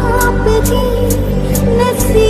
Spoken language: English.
आप ही नसीब